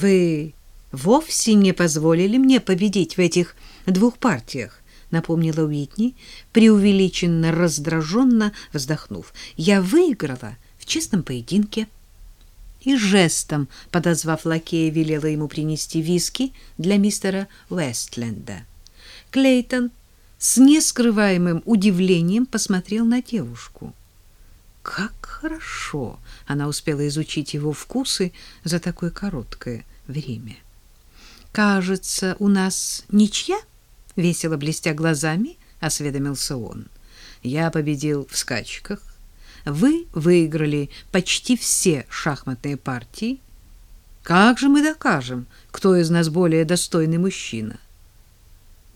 Вы вовсе не позволили мне победить в этих двух партиях, напомнила Уитни, преувеличенно раздраженно вздохнув. Я выиграла в честном поединке. И жестом, подозвав лакея, велела ему принести виски для мистера Уэстленда. Клейтон с нескрываемым удивлением посмотрел на девушку. Как хорошо она успела изучить его вкусы за такое короткое время. Кажется, у нас ничья? весело блестя глазами, осведомился он. Я победил в скачках. Вы выиграли почти все шахматные партии. Как же мы докажем, кто из нас более достойный мужчина?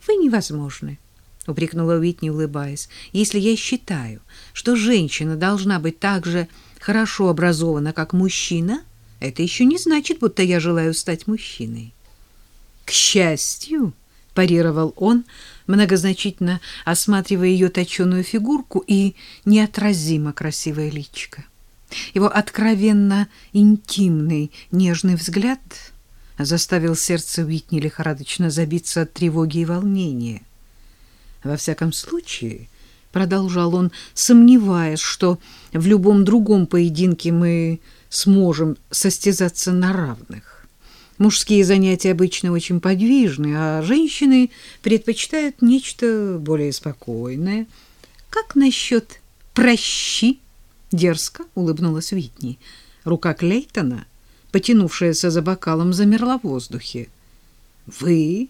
Вы невозможны, упрекнула Уитни, улыбаясь. Если я считаю, что женщина должна быть так же хорошо образована, как мужчина, это еще не значит, будто я желаю стать мужчиной. К счастью, парировал он, многозначительно осматривая ее точеную фигурку и неотразимо красивое личико. Его откровенно интимный, нежный взгляд заставил сердце Уитни лихорадочно забиться от тревоги и волнения. Во всяком случае, продолжал он, сомневаясь, что в любом другом поединке мы сможем состязаться на равных. Мужские занятия обычно очень подвижны, а женщины предпочитают нечто более спокойное. Как насчет прощи? Дерзко улыбнулась Витни. Рука Клейтона, потянувшаяся за бокалом, замерла в воздухе. Вы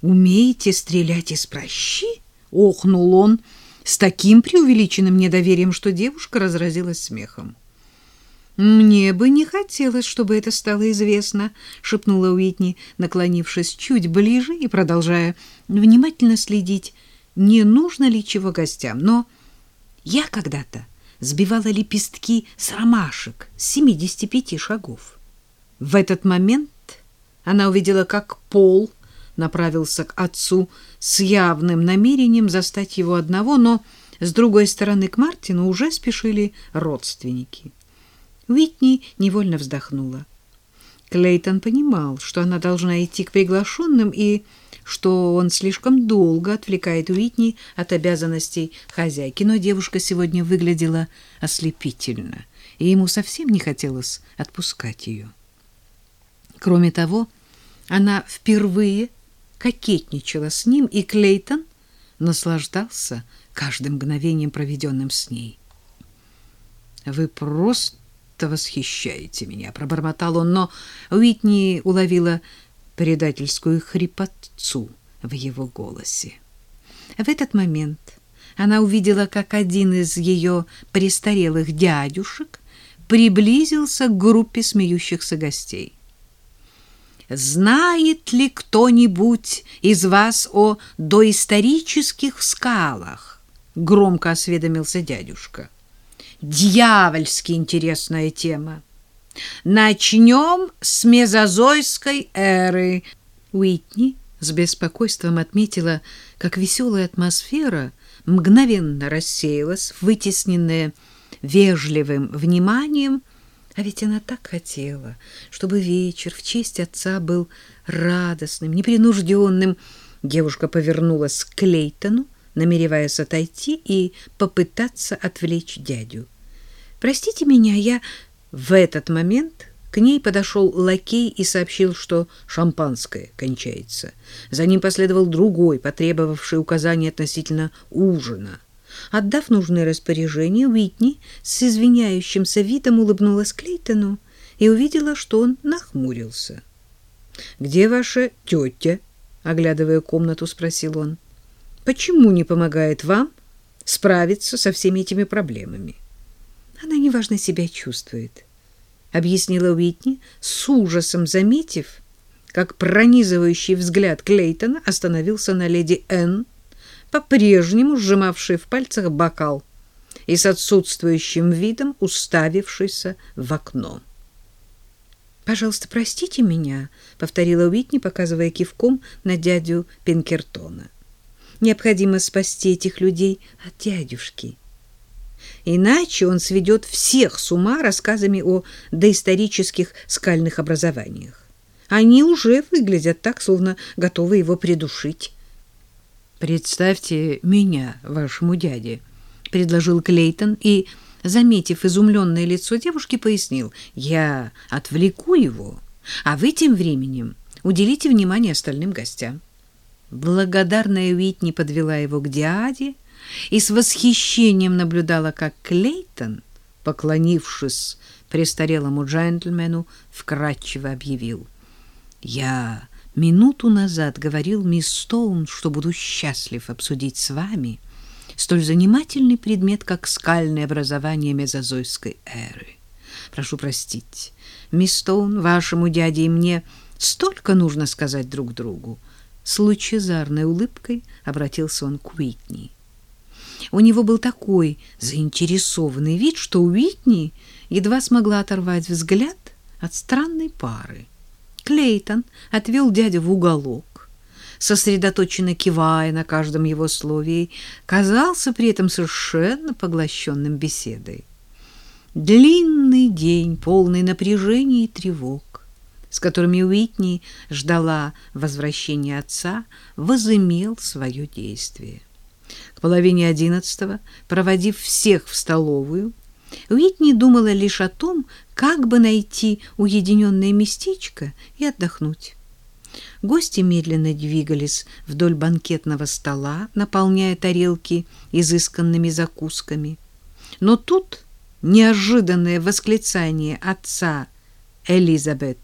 умеете стрелять из прощи? Охнул он с таким преувеличенным недоверием, что девушка разразилась смехом. Мне бы не хотелось, чтобы это стало известно, шепнула Уитни, наклонившись чуть ближе и продолжая внимательно следить, не нужно ли чего гостям. Но я когда-то сбивала лепестки с ромашек с 75 шагов. В этот момент она увидела, как Пол направился к отцу с явным намерением застать его одного, но с другой стороны к Мартину уже спешили родственники. Уитни невольно вздохнула. Клейтон понимал, что она должна идти к приглашенным и что он слишком долго отвлекает Уитни от обязанностей хозяйки, но девушка сегодня выглядела ослепительно, и ему совсем не хотелось отпускать ее. Кроме того, она впервые кокетничала с ним, и Клейтон наслаждался каждым мгновением, проведенным с ней. «Вы просто восхищаете меня, пробормотал он, но Уитни уловила предательскую хрипотцу в его голосе. В этот момент она увидела, как один из ее престарелых дядюшек приблизился к группе смеющихся гостей. Знает ли кто-нибудь из вас о доисторических скалах? громко осведомился дядюшка дьявольски интересная тема. Начнем с мезозойской эры. Уитни с беспокойством отметила, как веселая атмосфера мгновенно рассеялась, вытесненная вежливым вниманием, а ведь она так хотела, чтобы вечер в честь отца был радостным, непринужденным. Девушка повернулась к Клейтону, намереваясь отойти и попытаться отвлечь дядю. Простите меня, я в этот момент к ней подошел лакей и сообщил, что шампанское кончается. За ним последовал другой, потребовавший указания относительно ужина. Отдав нужное распоряжение, Уитни с извиняющимся видом улыбнулась Клейтону и увидела, что он нахмурился. «Где ваша тетя?» — оглядывая комнату, спросил он. «Почему не помогает вам справиться со всеми этими проблемами?» Она неважно себя чувствует, объяснила Уитни, с ужасом заметив, как пронизывающий взгляд Клейтона остановился на леди Н, по-прежнему сжимавшей в пальцах бокал и с отсутствующим видом уставившейся в окно. «Пожалуйста, простите меня», — повторила Уитни, показывая кивком на дядю Пинкертона. «Необходимо спасти этих людей от дядюшки». Иначе он сведет всех с ума рассказами о доисторических скальных образованиях. Они уже выглядят так, словно готовы его придушить. «Представьте меня вашему дяде», — предложил Клейтон и, заметив изумленное лицо девушки, пояснил. «Я отвлеку его, а вы тем временем уделите внимание остальным гостям». Благодарная Уитни подвела его к дяде и с восхищением наблюдала, как Клейтон, поклонившись престарелому джентльмену, вкратчиво объявил. Я минуту назад говорил мисс Стоун, что буду счастлив обсудить с вами столь занимательный предмет, как скальное образование мезозойской эры. Прошу простить, мисс Стоун, вашему дяде и мне столько нужно сказать друг другу. С лучезарной улыбкой обратился он к Уитни. У него был такой заинтересованный вид, что Уитни едва смогла оторвать взгляд от странной пары. Клейтон отвел дядю в уголок, сосредоточенно кивая на каждом его слове, и казался при этом совершенно поглощенным беседой. Длинный день, полный напряжения и тревог, с которыми Уитни ждала возвращения отца, возымел свое действие. К половине одиннадцатого, проводив всех в столовую, Уитни думала лишь о том, как бы найти уединенное местечко и отдохнуть. Гости медленно двигались вдоль банкетного стола, наполняя тарелки изысканными закусками. Но тут неожиданное восклицание отца Элизабет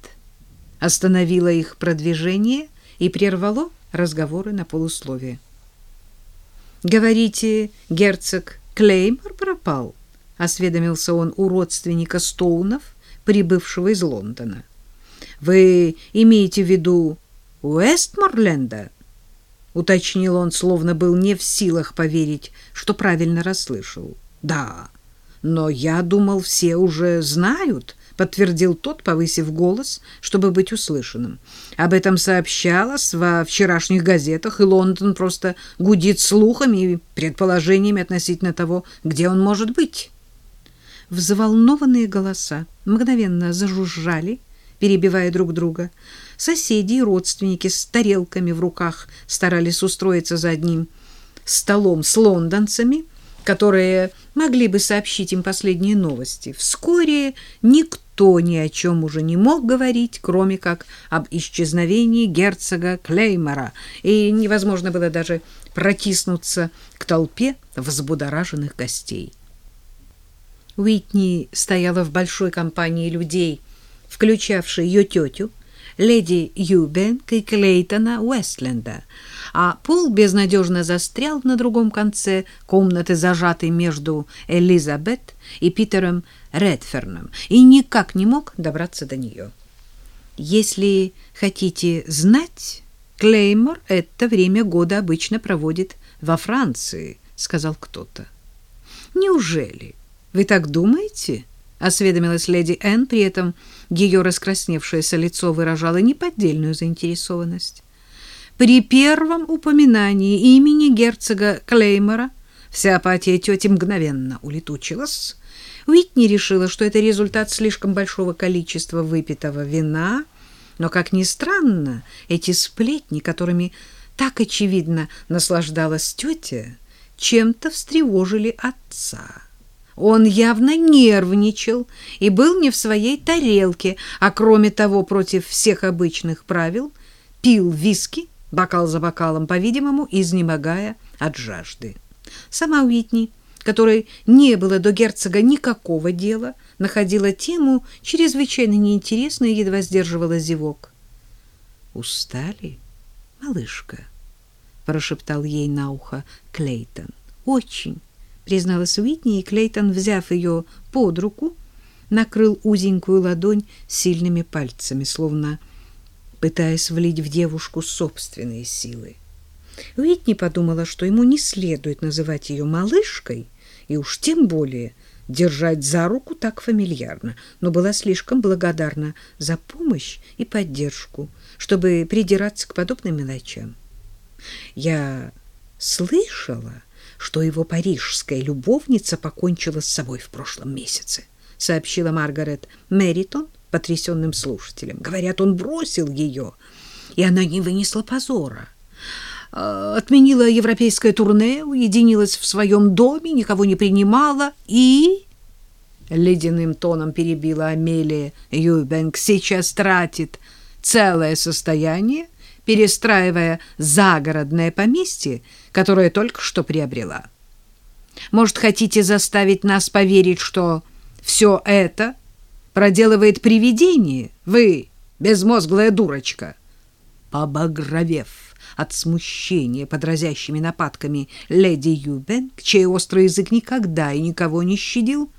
остановило их продвижение и прервало разговоры на полусловие. «Говорите, герцог Клеймор пропал?» Осведомился он у родственника Стоунов, прибывшего из Лондона. Вы имеете в виду Уэстморленда? уточнил он, словно был не в силах поверить, что правильно расслышал. Да. Но я думал, все уже знают, подтвердил тот, повысив голос, чтобы быть услышанным. Об этом сообщалось во вчерашних газетах, и Лондон просто гудит слухами и предположениями относительно того, где он может быть взволнованные голоса мгновенно зажужжали, перебивая друг друга. Соседи и родственники с тарелками в руках старались устроиться за одним столом с лондонцами, которые могли бы сообщить им последние новости. Вскоре никто ни о чем уже не мог говорить, кроме как об исчезновении герцога Клеймора, и невозможно было даже протиснуться к толпе взбудораженных гостей. Уитни стояла в большой компании людей, включавшей ее тетю, леди Юбенк и Клейтона Уэстленда, а Пол безнадежно застрял на другом конце комнаты, зажатый между Элизабет и Питером Редферном, и никак не мог добраться до нее. Если хотите знать, Клеймор это время года обычно проводит во Франции, сказал кто-то. Неужели? Вы так думаете? осведомилась леди Энн, при этом ее раскрасневшееся лицо выражало неподдельную заинтересованность. При первом упоминании имени герцога Клеймора вся апатия тети мгновенно улетучилась. Уитни решила, что это результат слишком большого количества выпитого вина, но, как ни странно, эти сплетни, которыми так очевидно наслаждалась тетя, чем-то встревожили отца. Он явно нервничал и был не в своей тарелке, а кроме того, против всех обычных правил, пил виски, бокал за бокалом, по-видимому, изнемогая от жажды. Сама Уитни, которой не было до герцога никакого дела, находила тему чрезвычайно неинтересной и едва сдерживала зевок. «Устали, малышка?» — прошептал ей на ухо Клейтон. «Очень» призналась Уитни, и Клейтон, взяв ее под руку, накрыл узенькую ладонь сильными пальцами, словно пытаясь влить в девушку собственные силы. Уитни подумала, что ему не следует называть ее малышкой, и уж тем более держать за руку так фамильярно, но была слишком благодарна за помощь и поддержку, чтобы придираться к подобным мелочам. Я слышала, что его парижская любовница покончила с собой в прошлом месяце, сообщила Маргарет Меритон потрясенным слушателям. Говорят, он бросил ее, и она не вынесла позора. А, отменила европейское турне, уединилась в своем доме, никого не принимала и... Ледяным тоном перебила Амелия Юбенк. Сейчас тратит целое состояние, перестраивая загородное поместье, которое только что приобрела. Может, хотите заставить нас поверить, что все это проделывает привидение? Вы, безмозглая дурочка!» Побагровев от смущения под разящими нападками леди Юбенк, чей острый язык никогда и никого не щадил,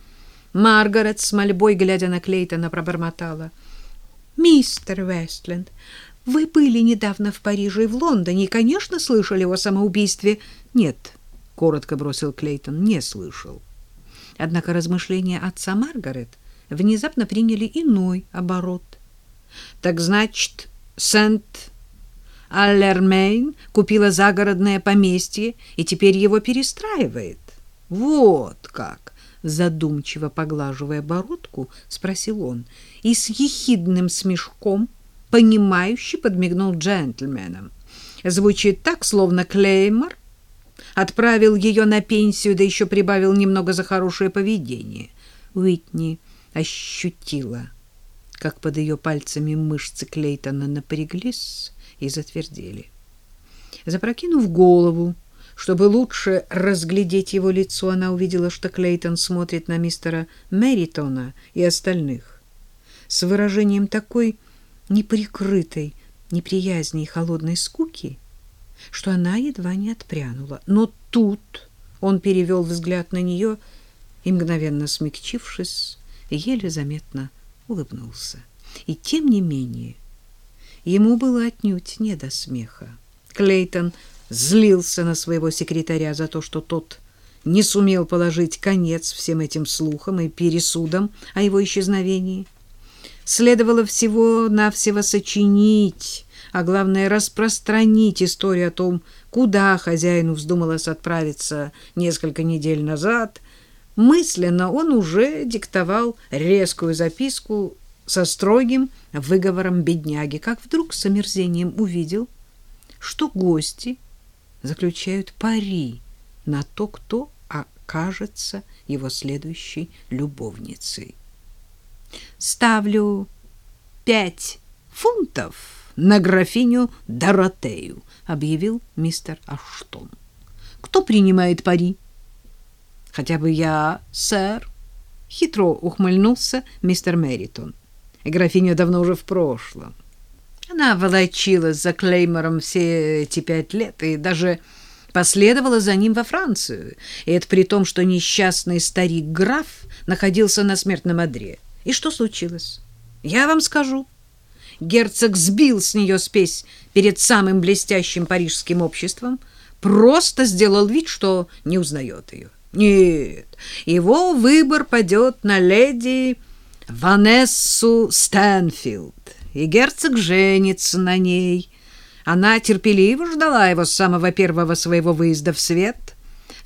Маргарет с мольбой, глядя на Клейтона, пробормотала. «Мистер Вестленд, вы были недавно в Париже и в Лондоне и, конечно, слышали о самоубийстве». «Нет», — коротко бросил Клейтон, — «не слышал». Однако размышления отца Маргарет внезапно приняли иной оборот. «Так значит, Сент Аллермейн купила загородное поместье и теперь его перестраивает. Вот как, задумчиво поглаживая бородку, спросил он и с ехидным смешком понимающе подмигнул джентльменам. Звучит так, словно Клеймор отправил ее на пенсию, да еще прибавил немного за хорошее поведение. Уитни ощутила, как под ее пальцами мышцы Клейтона напряглись, и затвердели. Запрокинув голову, чтобы лучше разглядеть его лицо, она увидела, что Клейтон смотрит на мистера Мэритона и остальных с выражением такой неприкрытой неприязни и холодной скуки, что она едва не отпрянула. Но тут он перевел взгляд на нее и, мгновенно смягчившись, еле заметно улыбнулся. И тем не менее Ему было отнюдь не до смеха. Клейтон злился на своего секретаря за то, что тот не сумел положить конец всем этим слухам и пересудам о его исчезновении. Следовало всего-навсего сочинить, а главное распространить историю о том, куда хозяину вздумалось отправиться несколько недель назад. Мысленно он уже диктовал резкую записку со строгим выговором бедняги, как вдруг с омерзением увидел, что гости заключают пари на то, кто окажется его следующей любовницей. «Ставлю пять фунтов на графиню Доротею», — объявил мистер Аштон. «Кто принимает пари?» «Хотя бы я, сэр», — хитро ухмыльнулся мистер Мэритон графиня давно уже в прошлом. Она волочилась за Клеймором все эти пять лет и даже последовала за ним во Францию. И это при том, что несчастный старик-граф находился на смертном одре. И что случилось? Я вам скажу. Герцог сбил с нее спесь перед самым блестящим парижским обществом, просто сделал вид, что не узнает ее. Нет, его выбор падет на леди Ванессу Стэнфилд, и герцог женится на ней. Она терпеливо ждала его с самого первого своего выезда в свет.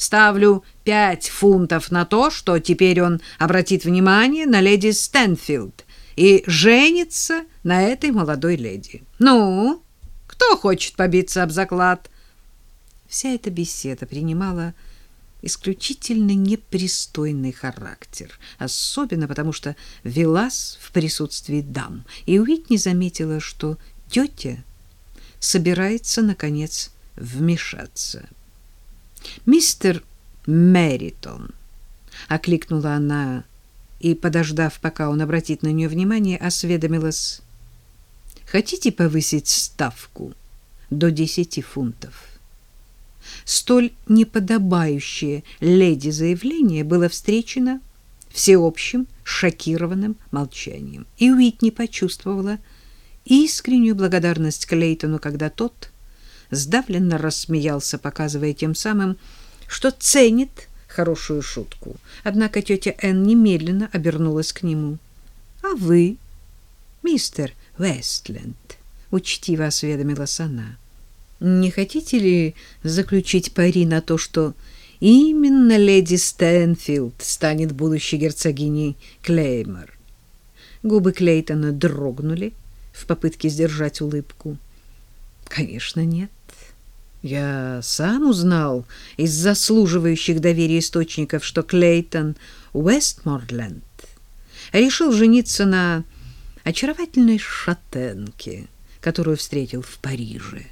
Ставлю пять фунтов на то, что теперь он обратит внимание на леди Стэнфилд и женится на этой молодой леди. Ну, кто хочет побиться об заклад? Вся эта беседа принимала исключительно непристойный характер, особенно потому что велась в присутствии дам, и Уитни заметила, что тетя собирается, наконец, вмешаться. «Мистер Мэритон», — окликнула она, и, подождав, пока он обратит на нее внимание, осведомилась, «хотите повысить ставку до десяти фунтов?» столь неподобающее леди заявление было встречено всеобщим шокированным молчанием. И Уитни почувствовала искреннюю благодарность Клейтону, когда тот сдавленно рассмеялся, показывая тем самым, что ценит хорошую шутку. Однако тетя Энн немедленно обернулась к нему. — А вы, мистер Вестленд, — учтиво осведомилась она, — не хотите ли заключить пари на то, что именно леди Стэнфилд станет будущей герцогиней Клеймор? Губы Клейтона дрогнули в попытке сдержать улыбку. Конечно, нет. Я сам узнал из заслуживающих доверия источников, что Клейтон Уэстморленд решил жениться на очаровательной шатенке, которую встретил в Париже.